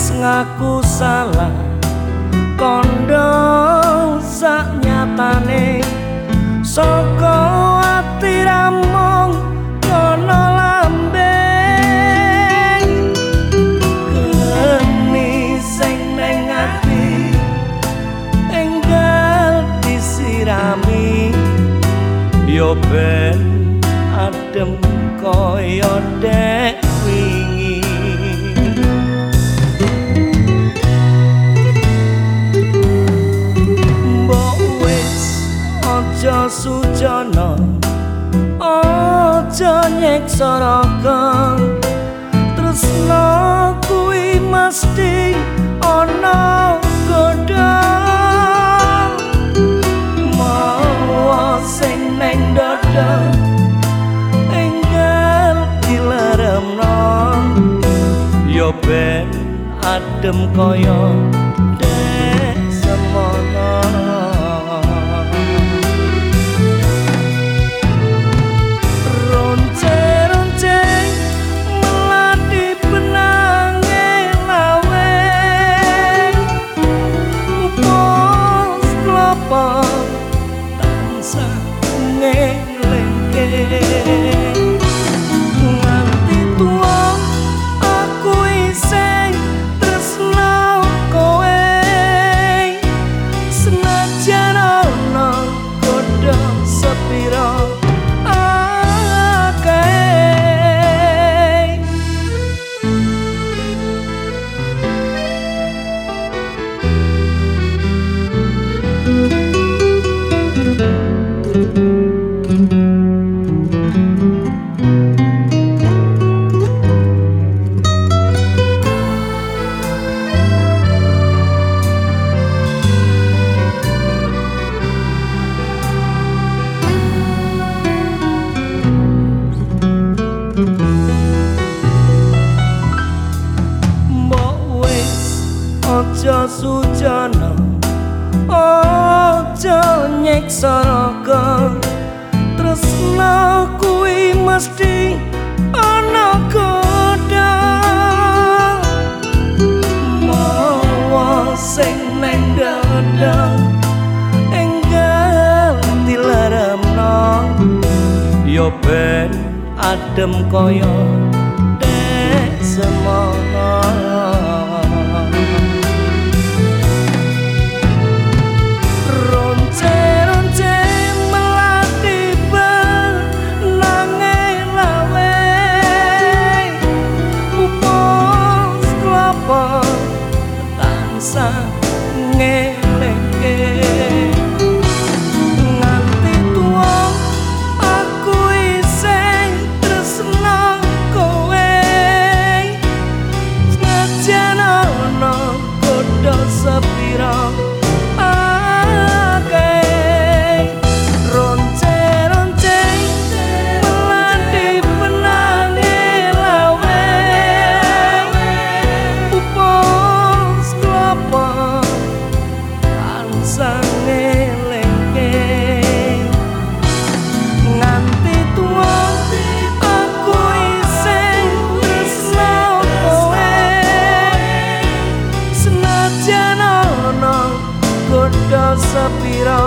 wis ngaku salah kondo sak nyatane saka ati ramong kono lambe. Geni sing neng ati enggal disirami. Yo ben adem koyo dek nyeksa raga tresno kuwi mesti ana godhong mawa sing neng dada enggal dilaremno yo ben adem kaya Yeah. Nyeksa raga. Tresna kuwi mesti ana godha mawa sing neng dada enggal dilaramno. Yo ben adem semono kudu sepiro